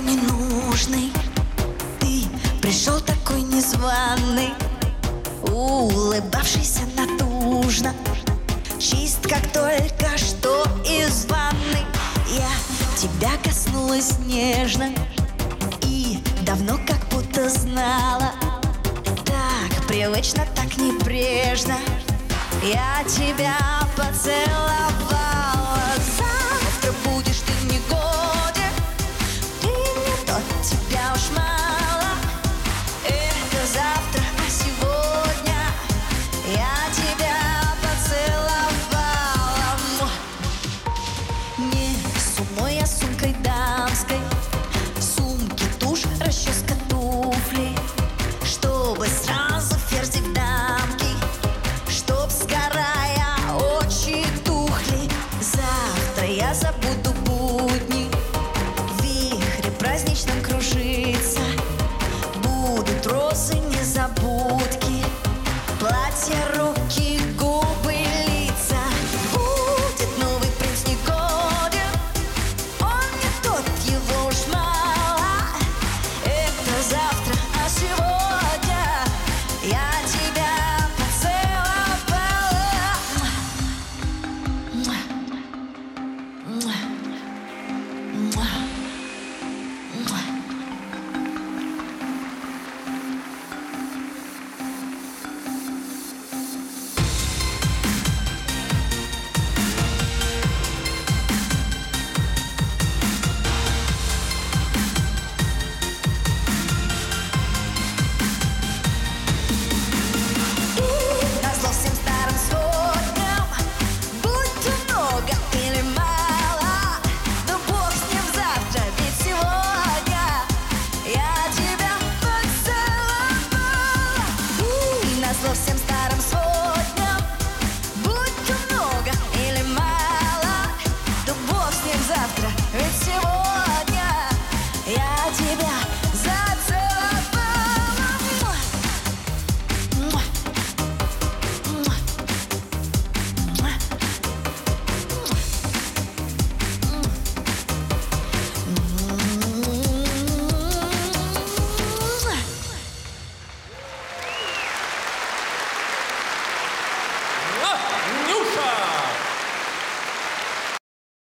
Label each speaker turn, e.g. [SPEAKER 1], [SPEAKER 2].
[SPEAKER 1] ненужный. Ты пришел такой незваный. Улыбавшийся натужно. Чист, как только что из ванны. Я тебя коснулась нежно. И давно как будто знала. Так привычно, так небрежно. Я тебя Танюша!